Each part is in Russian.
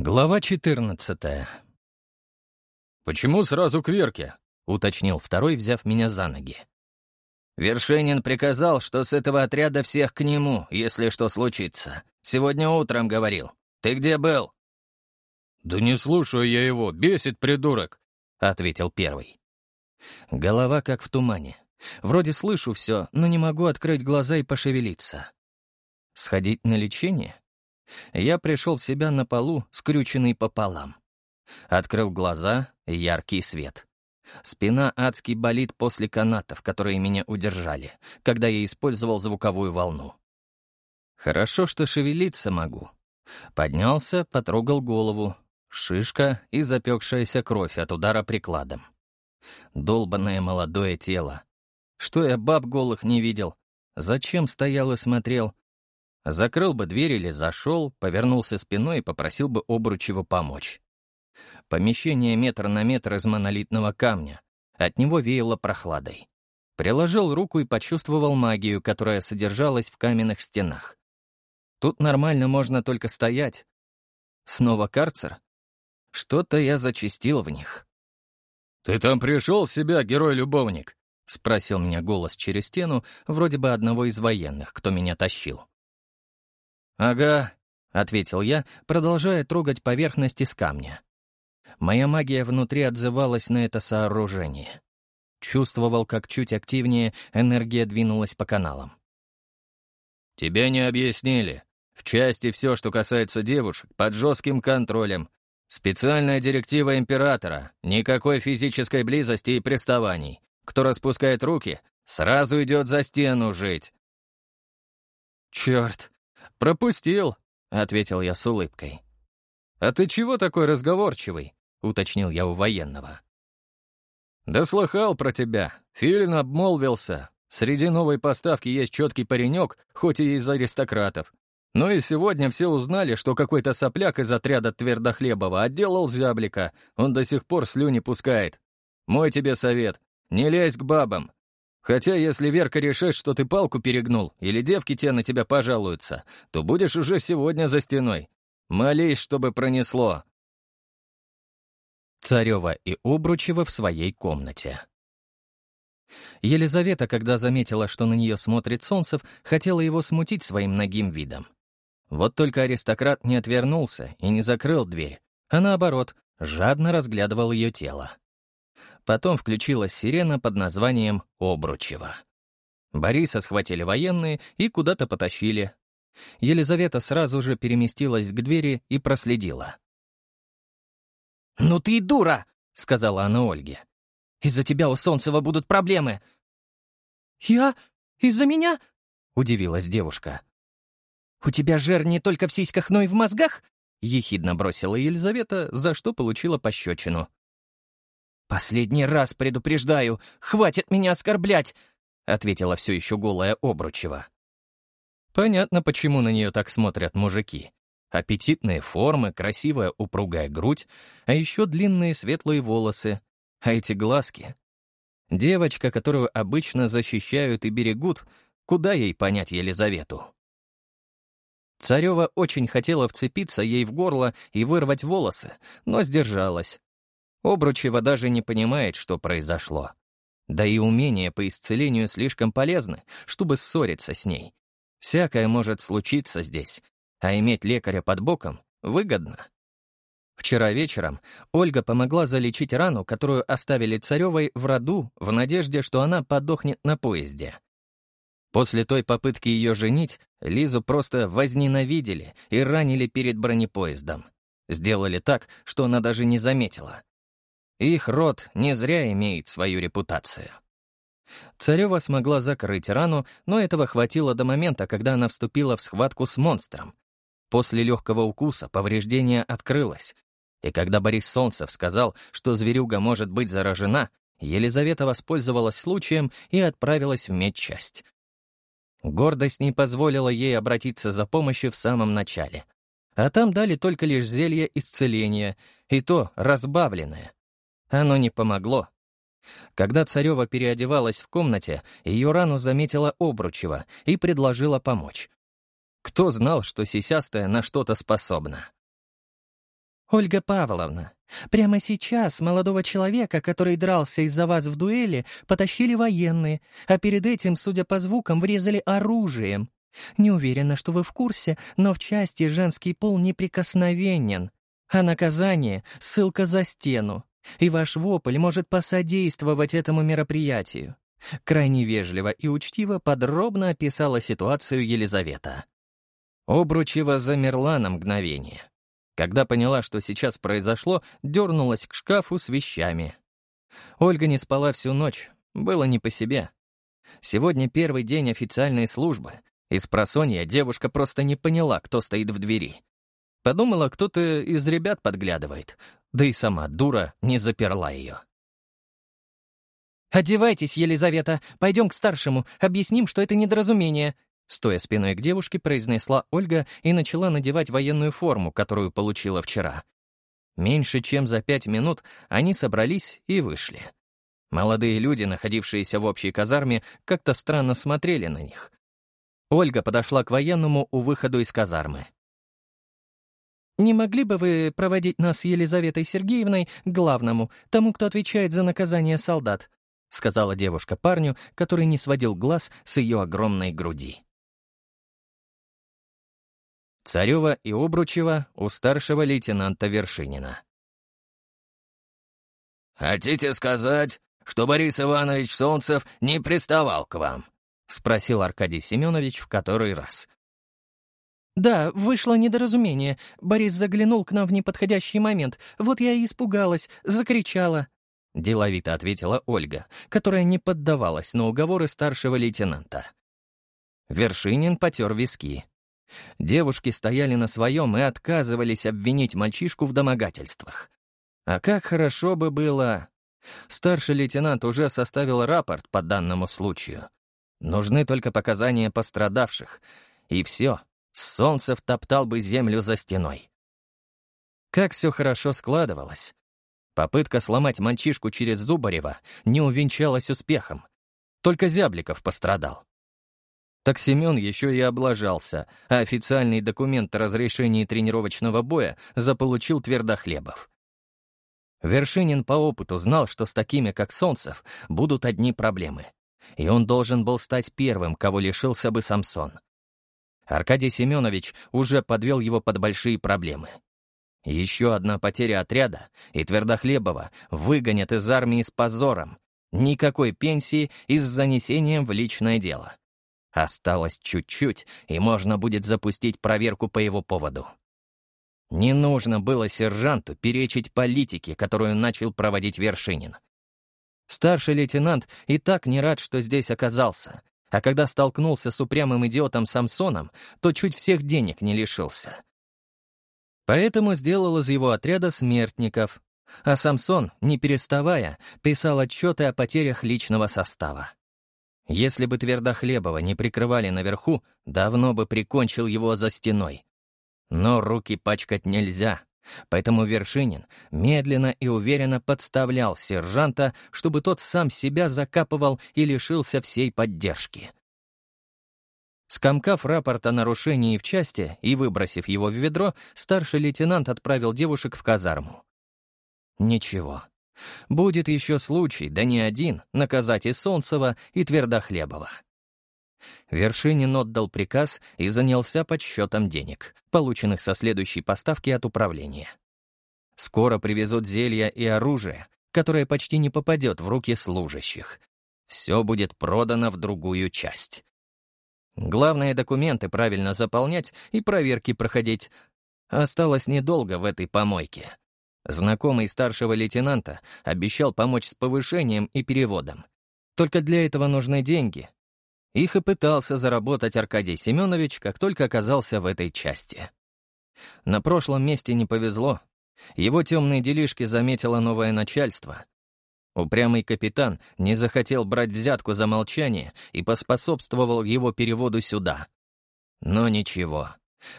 Глава 14 «Почему сразу к Верке?» — уточнил второй, взяв меня за ноги. Вершинин приказал, что с этого отряда всех к нему, если что случится. Сегодня утром говорил. Ты где был? «Да не слушаю я его, бесит придурок», — ответил первый. Голова как в тумане. Вроде слышу все, но не могу открыть глаза и пошевелиться. Сходить на лечение? Я пришел в себя на полу, скрюченный пополам. Открыл глаза — яркий свет. Спина адски болит после канатов, которые меня удержали, когда я использовал звуковую волну. Хорошо, что шевелиться могу. Поднялся, потрогал голову. Шишка и запекшаяся кровь от удара прикладом. Долбанное молодое тело. Что я баб голых не видел? Зачем стоял и смотрел? Закрыл бы дверь или зашел, повернулся спиной и попросил бы Обручева помочь. Помещение метр на метр из монолитного камня. От него веяло прохладой. Приложил руку и почувствовал магию, которая содержалась в каменных стенах. Тут нормально можно только стоять. Снова карцер? Что-то я зачистил в них. «Ты там пришел в себя, герой-любовник?» — спросил меня голос через стену, вроде бы одного из военных, кто меня тащил. «Ага», — ответил я, продолжая трогать поверхность из камня. Моя магия внутри отзывалась на это сооружение. Чувствовал, как чуть активнее энергия двинулась по каналам. «Тебя не объяснили. В части все, что касается девушек, под жестким контролем. Специальная директива императора. Никакой физической близости и приставаний. Кто распускает руки, сразу идет за стену жить». «Черт, «Пропустил», — ответил я с улыбкой. «А ты чего такой разговорчивый?» — уточнил я у военного. «Да слыхал про тебя. Филин обмолвился. Среди новой поставки есть четкий паренек, хоть и из аристократов. Ну и сегодня все узнали, что какой-то сопляк из отряда Твердохлебова отделал зяблика. Он до сих пор слюни пускает. Мой тебе совет. Не лезь к бабам. Хотя, если Верка решит, что ты палку перегнул, или девки те на тебя пожалуются, то будешь уже сегодня за стеной. Молись, чтобы пронесло. Царева и Обручева в своей комнате. Елизавета, когда заметила, что на нее смотрит Солнцев, хотела его смутить своим нагим видом. Вот только аристократ не отвернулся и не закрыл дверь, а наоборот, жадно разглядывал ее тело. Потом включилась сирена под названием «Обручева». Бориса схватили военные и куда-то потащили. Елизавета сразу же переместилась к двери и проследила. «Ну ты и дура!» — сказала она Ольге. «Из-за тебя у Солнцева будут проблемы». «Я? Из-за меня?» — удивилась девушка. «У тебя жир не только в сиськах, но и в мозгах?» — ехидно бросила Елизавета, за что получила пощечину. «Последний раз предупреждаю, хватит меня оскорблять!» — ответила все еще голая Обручева. Понятно, почему на нее так смотрят мужики. Аппетитные формы, красивая упругая грудь, а еще длинные светлые волосы. А эти глазки. Девочка, которую обычно защищают и берегут, куда ей понять Елизавету? Царева очень хотела вцепиться ей в горло и вырвать волосы, но сдержалась. Обручева даже не понимает, что произошло. Да и умения по исцелению слишком полезны, чтобы ссориться с ней. Всякое может случиться здесь, а иметь лекаря под боком выгодно. Вчера вечером Ольга помогла залечить рану, которую оставили Царевой в роду в надежде, что она подохнет на поезде. После той попытки ее женить, Лизу просто возненавидели и ранили перед бронепоездом. Сделали так, что она даже не заметила. Их род не зря имеет свою репутацию. Царева смогла закрыть рану, но этого хватило до момента, когда она вступила в схватку с монстром. После легкого укуса повреждение открылось, и когда Борис Солнцев сказал, что зверюга может быть заражена, Елизавета воспользовалась случаем и отправилась в медчасть. Гордость не позволила ей обратиться за помощью в самом начале. А там дали только лишь зелье исцеления, и то разбавленное. Оно не помогло. Когда Царева переодевалась в комнате, ее рану заметила Обручева и предложила помочь. Кто знал, что сисястая на что-то способна? «Ольга Павловна, прямо сейчас молодого человека, который дрался из-за вас в дуэли, потащили военные, а перед этим, судя по звукам, врезали оружием. Не уверена, что вы в курсе, но в части женский пол неприкосновенен, а наказание — ссылка за стену, и ваш вопль может посодействовать этому мероприятию». Крайне вежливо и учтиво подробно описала ситуацию Елизавета. Обручева замерла на мгновение. Когда поняла, что сейчас произошло, дернулась к шкафу с вещами. Ольга не спала всю ночь, было не по себе. Сегодня первый день официальной службы. Из просонья девушка просто не поняла, кто стоит в двери. Подумала, кто-то из ребят подглядывает, да и сама дура не заперла ее. «Одевайтесь, Елизавета, пойдем к старшему, объясним, что это недоразумение», Стоя спиной к девушке, произнесла Ольга и начала надевать военную форму, которую получила вчера. Меньше чем за пять минут они собрались и вышли. Молодые люди, находившиеся в общей казарме, как-то странно смотрели на них. Ольга подошла к военному у выхода из казармы. «Не могли бы вы проводить нас с Елизаветой Сергеевной к главному, тому, кто отвечает за наказание солдат?» — сказала девушка парню, который не сводил глаз с ее огромной груди. Царева и Обручева у старшего лейтенанта Вершинина. «Хотите сказать, что Борис Иванович Солнцев не приставал к вам?» — спросил Аркадий Семенович в который раз. «Да, вышло недоразумение. Борис заглянул к нам в неподходящий момент. Вот я и испугалась, закричала». Деловито ответила Ольга, которая не поддавалась на уговоры старшего лейтенанта. Вершинин потер виски. Девушки стояли на своем и отказывались обвинить мальчишку в домогательствах. А как хорошо бы было... Старший лейтенант уже составил рапорт по данному случаю. Нужны только показания пострадавших. И все, солнце втоптал бы землю за стеной. Как все хорошо складывалось. Попытка сломать мальчишку через Зубарева не увенчалась успехом. Только Зябликов пострадал. Так Семен еще и облажался, а официальный документ о разрешении тренировочного боя заполучил Твердохлебов. Вершинин по опыту знал, что с такими, как Солнцев, будут одни проблемы. И он должен был стать первым, кого лишился бы Самсон. Аркадий Семенович уже подвел его под большие проблемы. Еще одна потеря отряда, и Твердохлебова выгонят из армии с позором. Никакой пенсии и с занесением в личное дело. Осталось чуть-чуть, и можно будет запустить проверку по его поводу. Не нужно было сержанту перечить политике, которую начал проводить Вершинин. Старший лейтенант и так не рад, что здесь оказался, а когда столкнулся с упрямым идиотом Самсоном, то чуть всех денег не лишился. Поэтому сделал из его отряда смертников, а Самсон, не переставая, писал отчеты о потерях личного состава. Если бы Твердохлебова не прикрывали наверху, давно бы прикончил его за стеной. Но руки пачкать нельзя, поэтому Вершинин медленно и уверенно подставлял сержанта, чтобы тот сам себя закапывал и лишился всей поддержки. Скомкав рапорт о нарушении в части и выбросив его в ведро, старший лейтенант отправил девушек в казарму. Ничего, Будет еще случай, да не один, наказать и Солнцева, и Твердохлебова. Вершинин отдал приказ и занялся подсчетом денег, полученных со следующей поставки от управления. Скоро привезут зелья и оружие, которое почти не попадет в руки служащих. Все будет продано в другую часть. Главное — документы правильно заполнять и проверки проходить. Осталось недолго в этой помойке. Знакомый старшего лейтенанта обещал помочь с повышением и переводом. Только для этого нужны деньги. Их и пытался заработать Аркадий Семенович, как только оказался в этой части. На прошлом месте не повезло. Его темные делишки заметило новое начальство. Упрямый капитан не захотел брать взятку за молчание и поспособствовал его переводу сюда. Но ничего,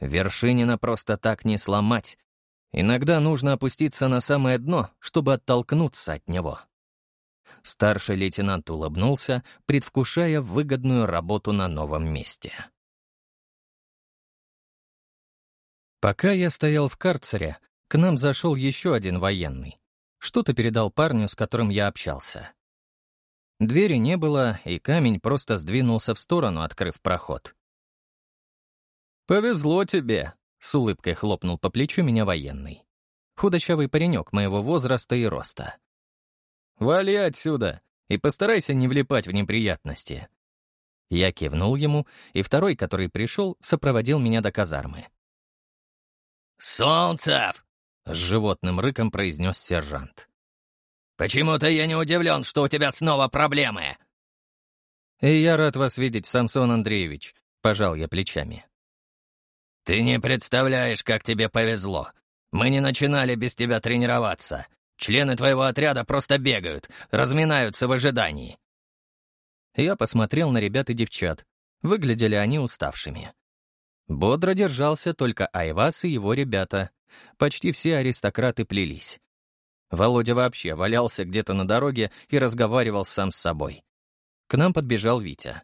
Вершинина просто так не сломать, Иногда нужно опуститься на самое дно, чтобы оттолкнуться от него. Старший лейтенант улыбнулся, предвкушая выгодную работу на новом месте. Пока я стоял в карцере, к нам зашел еще один военный. Что-то передал парню, с которым я общался. Двери не было, и камень просто сдвинулся в сторону, открыв проход. «Повезло тебе», — с улыбкой хлопнул по плечу меня военный. Худощавый паренек моего возраста и роста. «Вали отсюда и постарайся не влипать в неприятности». Я кивнул ему, и второй, который пришел, сопроводил меня до казармы. «Солнцев!» С животным рыком произнес сержант. «Почему-то я не удивлен, что у тебя снова проблемы!» «И я рад вас видеть, Самсон Андреевич», — пожал я плечами. «Ты не представляешь, как тебе повезло. Мы не начинали без тебя тренироваться. Члены твоего отряда просто бегают, разминаются в ожидании». Я посмотрел на ребят и девчат. Выглядели они уставшими. Бодро держался только Айвас и его ребята, Почти все аристократы плелись. Володя вообще валялся где-то на дороге и разговаривал сам с собой. К нам подбежал Витя.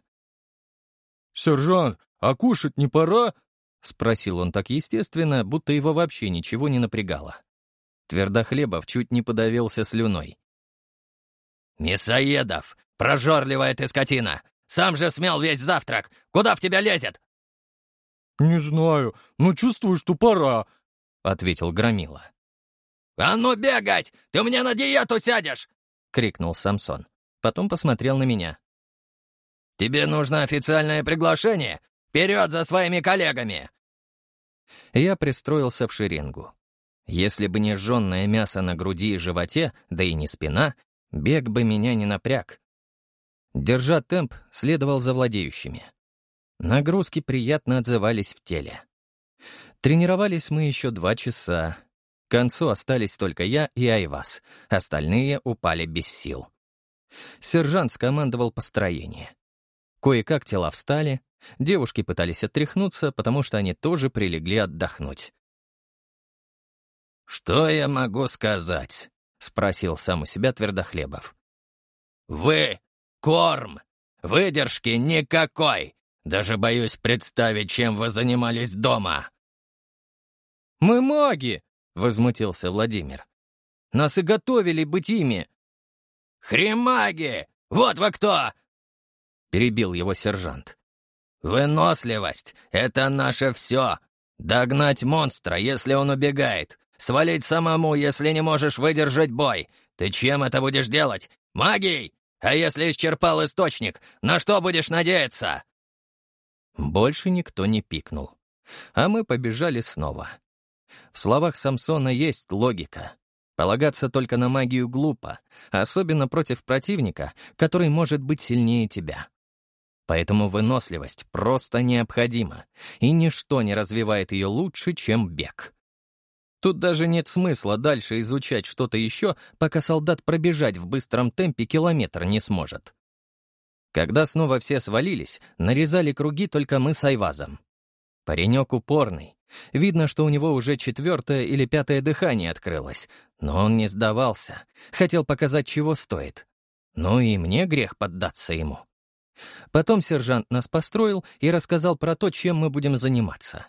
«Сержант, а кушать не пора?» — спросил он так естественно, будто его вообще ничего не напрягало. Твердохлебов чуть не подавился слюной. «Мясоедов! Прожорливая ты скотина! Сам же смел весь завтрак! Куда в тебя лезет?» «Не знаю, но чувствую, что пора», — ответил Громила. «А ну бегать! Ты меня на диету сядешь!» — крикнул Самсон. Потом посмотрел на меня. «Тебе нужно официальное приглашение? Вперед за своими коллегами!» Я пристроился в шеренгу. Если бы не жженное мясо на груди и животе, да и не спина, бег бы меня не напряг. Держа темп, следовал за владеющими. Нагрузки приятно отзывались в теле. Тренировались мы еще два часа. К концу остались только я и Айвас, остальные упали без сил. Сержант скомандовал построение. Кое-как тела встали, девушки пытались отряхнуться, потому что они тоже прилегли отдохнуть. «Что я могу сказать?» — спросил сам у себя Твердохлебов. «Вы — корм! Выдержки никакой! Даже боюсь представить, чем вы занимались дома!» «Мы маги!» — возмутился Владимир. «Нас и готовили быть ими!» «Хремаги! Вот вы кто!» — перебил его сержант. «Выносливость — это наше все. Догнать монстра, если он убегает. Свалить самому, если не можешь выдержать бой. Ты чем это будешь делать? Магией? А если исчерпал источник, на что будешь надеяться?» Больше никто не пикнул. А мы побежали снова. В словах Самсона есть логика. Полагаться только на магию глупо, особенно против противника, который может быть сильнее тебя. Поэтому выносливость просто необходима, и ничто не развивает ее лучше, чем бег. Тут даже нет смысла дальше изучать что-то еще, пока солдат пробежать в быстром темпе километр не сможет. Когда снова все свалились, нарезали круги только мы с Айвазом. Паренек упорный, Видно, что у него уже четвертое или пятое дыхание открылось, но он не сдавался, хотел показать, чего стоит. Ну и мне грех поддаться ему. Потом сержант нас построил и рассказал про то, чем мы будем заниматься.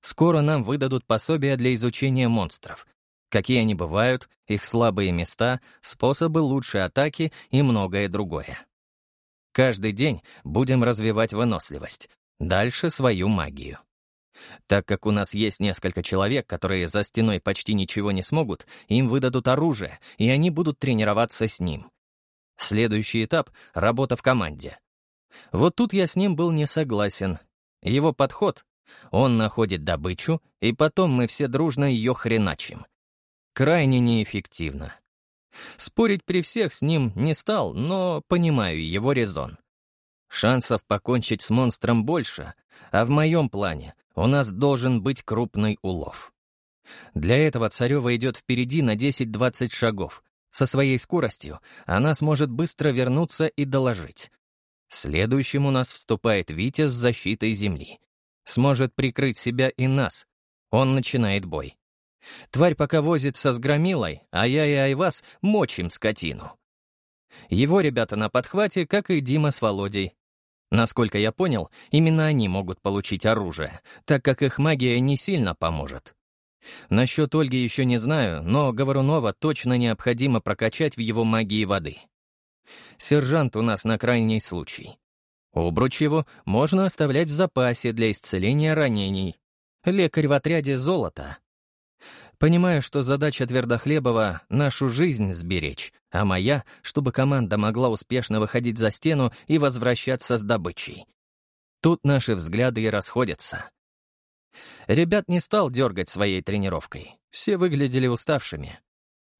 Скоро нам выдадут пособия для изучения монстров. Какие они бывают, их слабые места, способы лучшей атаки и многое другое. Каждый день будем развивать выносливость, дальше свою магию. Так как у нас есть несколько человек, которые за стеной почти ничего не смогут, им выдадут оружие, и они будут тренироваться с ним. Следующий этап — работа в команде. Вот тут я с ним был не согласен. Его подход — он находит добычу, и потом мы все дружно ее хреначим. Крайне неэффективно. Спорить при всех с ним не стал, но понимаю его резон. Шансов покончить с монстром больше, а в моем плане у нас должен быть крупный улов. Для этого Царева идет впереди на 10-20 шагов. Со своей скоростью она сможет быстро вернуться и доложить. Следующим у нас вступает Витя с защитой земли. Сможет прикрыть себя и нас. Он начинает бой. Тварь пока возится с громилой, а я и Айвас мочим скотину. Его ребята на подхвате, как и Дима с Володей, Насколько я понял, именно они могут получить оружие, так как их магия не сильно поможет. Насчет Ольги еще не знаю, но Говорунова точно необходимо прокачать в его магии воды. Сержант у нас на крайний случай. Обруч его можно оставлять в запасе для исцеления ранений. Лекарь в отряде золота. Понимаю, что задача Твердохлебова — нашу жизнь сберечь, а моя — чтобы команда могла успешно выходить за стену и возвращаться с добычей. Тут наши взгляды и расходятся. Ребят не стал дергать своей тренировкой. Все выглядели уставшими.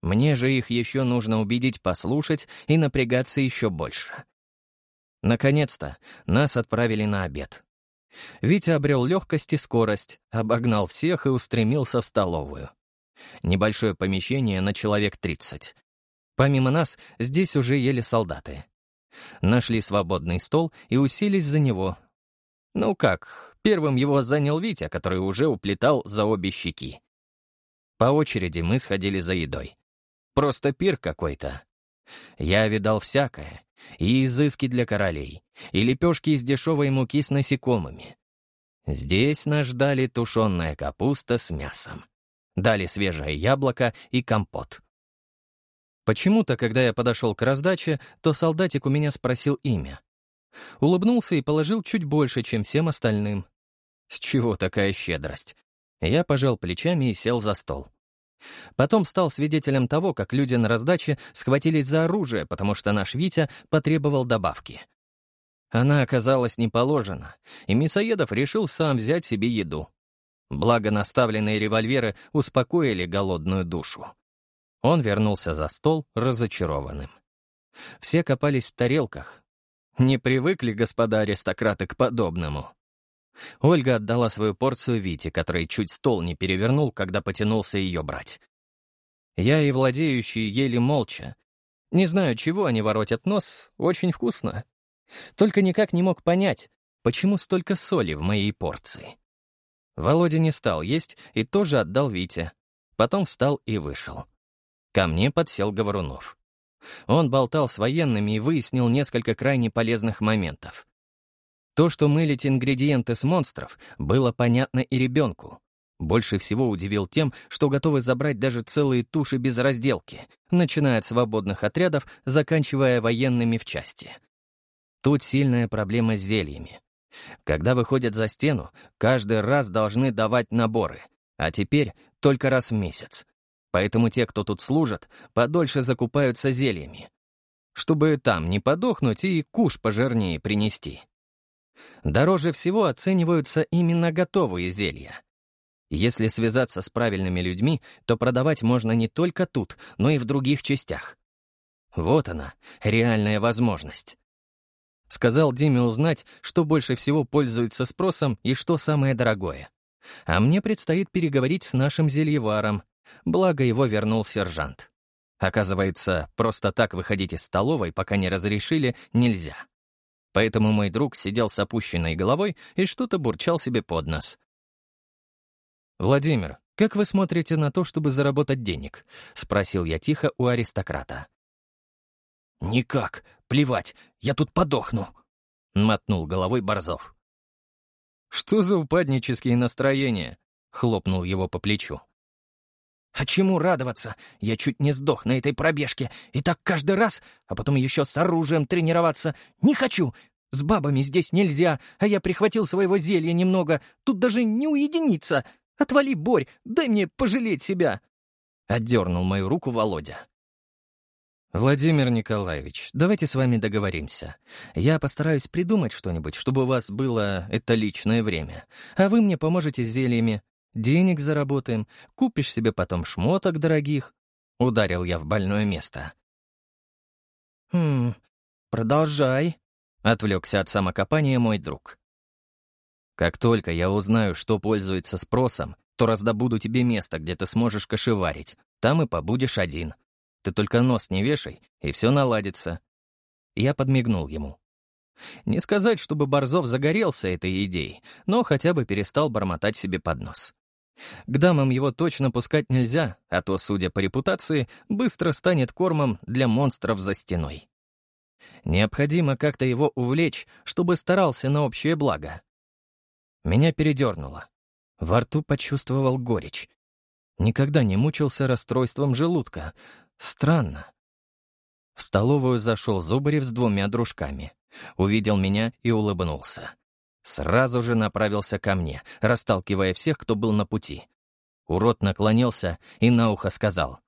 Мне же их еще нужно убедить послушать и напрягаться еще больше. Наконец-то нас отправили на обед. Витя обрел легкость и скорость, обогнал всех и устремился в столовую. Небольшое помещение на человек 30. Помимо нас, здесь уже ели солдаты. Нашли свободный стол и уселись за него. Ну как, первым его занял Витя, который уже уплетал за обе щеки. По очереди мы сходили за едой. Просто пир какой-то. Я видал всякое. И изыски для королей, и лепешки из дешевой муки с насекомыми. Здесь нас ждали тушеная капуста с мясом. Дали свежее яблоко и компот. Почему-то, когда я подошел к раздаче, то солдатик у меня спросил имя. Улыбнулся и положил чуть больше, чем всем остальным. С чего такая щедрость? Я пожал плечами и сел за стол. Потом стал свидетелем того, как люди на раздаче схватились за оружие, потому что наш Витя потребовал добавки. Она оказалась не положена, и Мясоедов решил сам взять себе еду. Благо наставленные револьверы успокоили голодную душу. Он вернулся за стол разочарованным. Все копались в тарелках. Не привыкли господа аристократы к подобному. Ольга отдала свою порцию Вите, который чуть стол не перевернул, когда потянулся ее брать. Я и владеющий ели молча. Не знаю, чего они воротят нос, очень вкусно. Только никак не мог понять, почему столько соли в моей порции. Володя не стал есть и тоже отдал Вите. Потом встал и вышел. Ко мне подсел Говорунов. Он болтал с военными и выяснил несколько крайне полезных моментов. То, что мылить ингредиенты с монстров, было понятно и ребенку. Больше всего удивил тем, что готовы забрать даже целые туши без разделки, начиная от свободных отрядов, заканчивая военными в части. Тут сильная проблема с зельями. Когда выходят за стену, каждый раз должны давать наборы, а теперь только раз в месяц. Поэтому те, кто тут служат, подольше закупаются зельями, чтобы там не подохнуть и куш пожирнее принести. Дороже всего оцениваются именно готовые зелья. Если связаться с правильными людьми, то продавать можно не только тут, но и в других частях. Вот она, реальная возможность. Сказал Диме узнать, что больше всего пользуется спросом и что самое дорогое. А мне предстоит переговорить с нашим зельеваром, благо его вернул сержант. Оказывается, просто так выходить из столовой, пока не разрешили, нельзя. Поэтому мой друг сидел с опущенной головой и что-то бурчал себе под нос. «Владимир, как вы смотрите на то, чтобы заработать денег?» — спросил я тихо у аристократа. «Никак. Плевать. Я тут подохну», — мотнул головой Борзов. «Что за упаднические настроения?» — хлопнул его по плечу. А чему радоваться? Я чуть не сдох на этой пробежке. И так каждый раз, а потом еще с оружием тренироваться. Не хочу. С бабами здесь нельзя, а я прихватил своего зелья немного. Тут даже не уединиться. Отвали, Борь, дай мне пожалеть себя. Отдернул мою руку Володя. «Владимир Николаевич, давайте с вами договоримся. Я постараюсь придумать что-нибудь, чтобы у вас было это личное время, а вы мне поможете с зельями. Денег заработаем, купишь себе потом шмоток дорогих. Ударил я в больное место. «Хм, продолжай», — отвлекся от самокопания мой друг. «Как только я узнаю, что пользуется спросом, то раздобуду тебе место, где ты сможешь кошеварить. Там и побудешь один. Ты только нос не вешай, и все наладится». Я подмигнул ему. Не сказать, чтобы Борзов загорелся этой идеей, но хотя бы перестал бормотать себе под нос. К дамам его точно пускать нельзя, а то, судя по репутации, быстро станет кормом для монстров за стеной. Необходимо как-то его увлечь, чтобы старался на общее благо. Меня передернуло. Во рту почувствовал горечь. Никогда не мучился расстройством желудка. Странно. В столовую зашел Зубарев с двумя дружками. Увидел меня и улыбнулся. Сразу же направился ко мне, расталкивая всех, кто был на пути. Урод наклонился и на ухо сказал.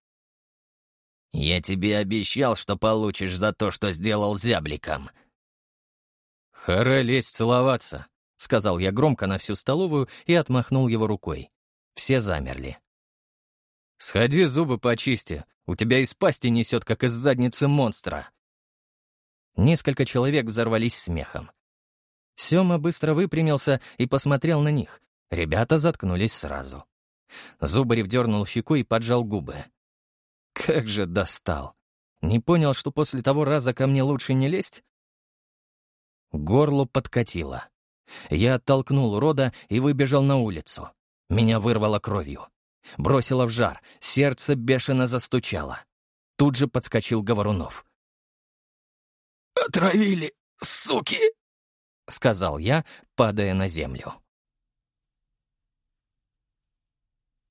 «Я тебе обещал, что получишь за то, что сделал зябликом». «Харе лезть целоваться», — сказал я громко на всю столовую и отмахнул его рукой. Все замерли. «Сходи, зубы почисти. У тебя из пасти несет, как из задницы монстра». Несколько человек взорвались смехом. Сёма быстро выпрямился и посмотрел на них. Ребята заткнулись сразу. Зубарев дернул щеку и поджал губы. Как же достал. Не понял, что после того раза ко мне лучше не лезть? Горло подкатило. Я оттолкнул рода и выбежал на улицу. Меня вырвало кровью. Бросило в жар, сердце бешено застучало. Тут же подскочил Говорунов. «Отравили, суки!» — сказал я, падая на землю.